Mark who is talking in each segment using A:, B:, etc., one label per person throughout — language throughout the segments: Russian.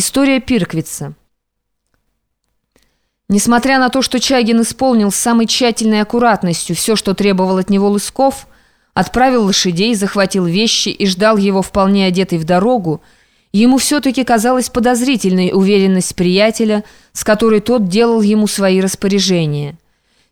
A: История Пирквица. Несмотря на то, что Чагин исполнил с самой тщательной аккуратностью все, что требовал от него Лысков, отправил лошадей, захватил вещи и ждал его вполне одетый в дорогу, ему все-таки казалась подозрительной уверенность приятеля, с которой тот делал ему свои распоряжения.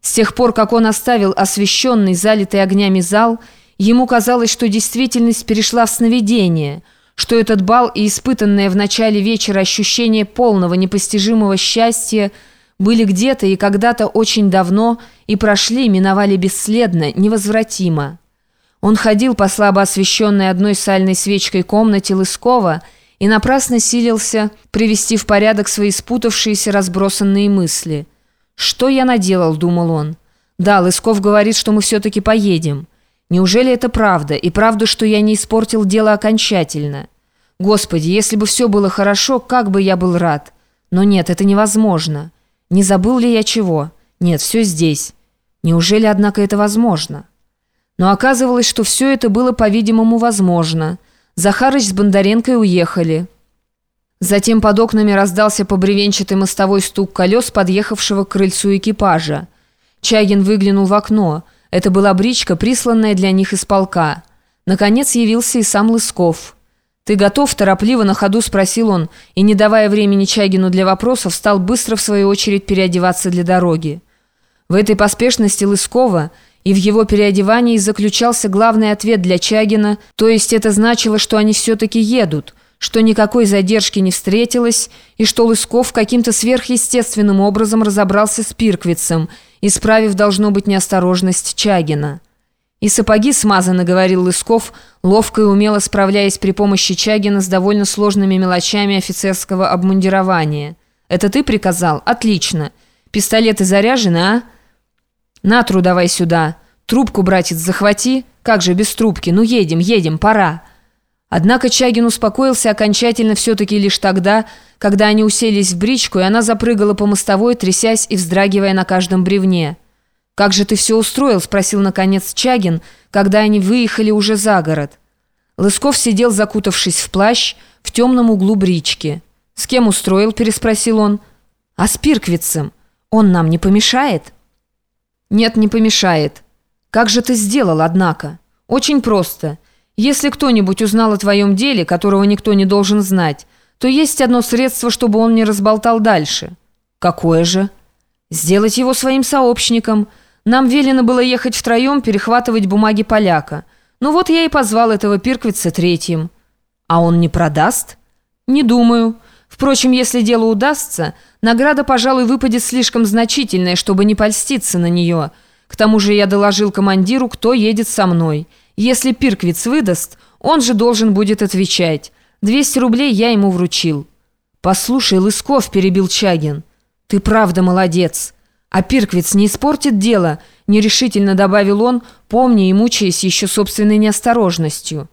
A: С тех пор, как он оставил освещенный, залитый огнями зал, ему казалось, что действительность перешла в сновидение – что этот бал и испытанное в начале вечера ощущение полного непостижимого счастья были где-то и когда-то очень давно и прошли, миновали бесследно, невозвратимо. Он ходил по слабо освещенной одной сальной свечкой комнате Лыскова и напрасно силился привести в порядок свои спутавшиеся разбросанные мысли. «Что я наделал?» – думал он. «Да, Лысков говорит, что мы все-таки поедем». Неужели это правда? И правда, что я не испортил дело окончательно? Господи, если бы все было хорошо, как бы я был рад. Но нет, это невозможно. Не забыл ли я чего? Нет, все здесь. Неужели, однако, это возможно? Но оказывалось, что все это было, по-видимому, возможно. Захарыч с Бондаренкой уехали. Затем под окнами раздался по бревенчатой мостовой стук колес подъехавшего к крыльцу экипажа. Чагин выглянул в окно – это была бричка, присланная для них из полка. Наконец явился и сам Лысков. «Ты готов?» – торопливо на ходу спросил он, и, не давая времени Чагину для вопросов, стал быстро, в свою очередь, переодеваться для дороги. В этой поспешности Лыскова и в его переодевании заключался главный ответ для Чагина, то есть это значило, что они все-таки едут – что никакой задержки не встретилось, и что Лысков каким-то сверхъестественным образом разобрался с Пирквицем, исправив, должно быть, неосторожность Чагина. «И сапоги смазаны», — говорил Лысков, ловко и умело справляясь при помощи Чагина с довольно сложными мелочами офицерского обмундирования. «Это ты приказал? Отлично. Пистолеты заряжены, а? Натру давай сюда. Трубку, братец, захвати. Как же без трубки? Ну едем, едем, пора». Однако Чагин успокоился окончательно все-таки лишь тогда, когда они уселись в бричку, и она запрыгала по мостовой, трясясь и вздрагивая на каждом бревне. «Как же ты все устроил?» – спросил наконец Чагин, когда они выехали уже за город. Лысков сидел, закутавшись в плащ, в темном углу брички. «С кем устроил?» – переспросил он. «А с Пирквицем. Он нам не помешает?» «Нет, не помешает. Как же ты сделал, однако?» «Очень просто». Если кто-нибудь узнал о твоем деле, которого никто не должен знать, то есть одно средство, чтобы он не разболтал дальше. Какое же? Сделать его своим сообщником. Нам велено было ехать втроем, перехватывать бумаги поляка. Ну вот я и позвал этого Пирквица третьим. А он не продаст? Не думаю. Впрочем, если дело удастся, награда, пожалуй, выпадет слишком значительная, чтобы не польститься на нее. К тому же я доложил командиру, кто едет со мной». Если Пирквиц выдаст, он же должен будет отвечать. 200 рублей я ему вручил». «Послушай, Лысков», — перебил Чагин, — «ты правда молодец. А Пирквиц не испортит дело», — нерешительно добавил он, помня и мучаясь еще собственной неосторожностью.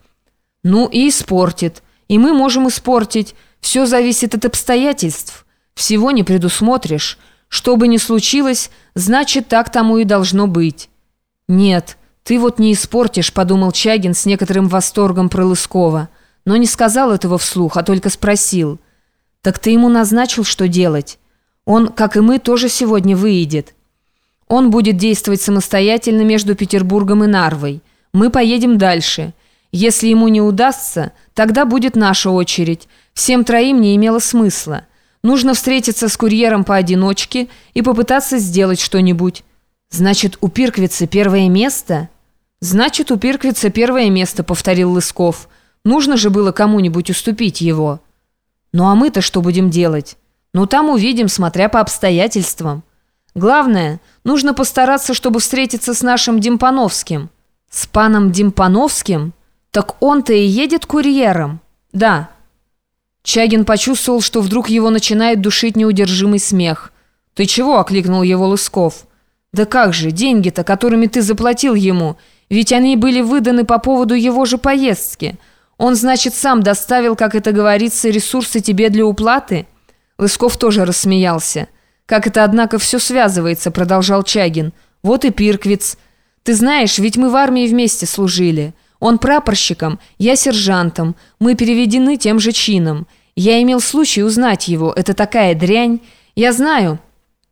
A: «Ну и испортит. И мы можем испортить. Все зависит от обстоятельств. Всего не предусмотришь. Что бы ни случилось, значит, так тому и должно быть». «Нет». «Ты вот не испортишь», — подумал Чагин с некоторым восторгом про Лыскова, но не сказал этого вслух, а только спросил. «Так ты ему назначил, что делать? Он, как и мы, тоже сегодня выйдет. Он будет действовать самостоятельно между Петербургом и Нарвой. Мы поедем дальше. Если ему не удастся, тогда будет наша очередь. Всем троим не имело смысла. Нужно встретиться с курьером поодиночке и попытаться сделать что-нибудь». «Значит, у Пирквица первое место?» «Значит, у Пирквица первое место», — повторил Лысков. «Нужно же было кому-нибудь уступить его». «Ну а мы-то что будем делать?» «Ну там увидим, смотря по обстоятельствам. Главное, нужно постараться, чтобы встретиться с нашим Демпановским». «С паном Демпановским? Так он-то и едет курьером?» «Да». Чагин почувствовал, что вдруг его начинает душить неудержимый смех. «Ты чего?» — окликнул его Лысков. «Да как же, деньги-то, которыми ты заплатил ему...» Ведь они были выданы по поводу его же поездки. Он, значит, сам доставил, как это говорится, ресурсы тебе для уплаты?» Лысков тоже рассмеялся. «Как это, однако, все связывается», — продолжал Чагин. «Вот и Пирквиц. Ты знаешь, ведь мы в армии вместе служили. Он прапорщиком, я сержантом. Мы переведены тем же чином. Я имел случай узнать его. Это такая дрянь. Я знаю,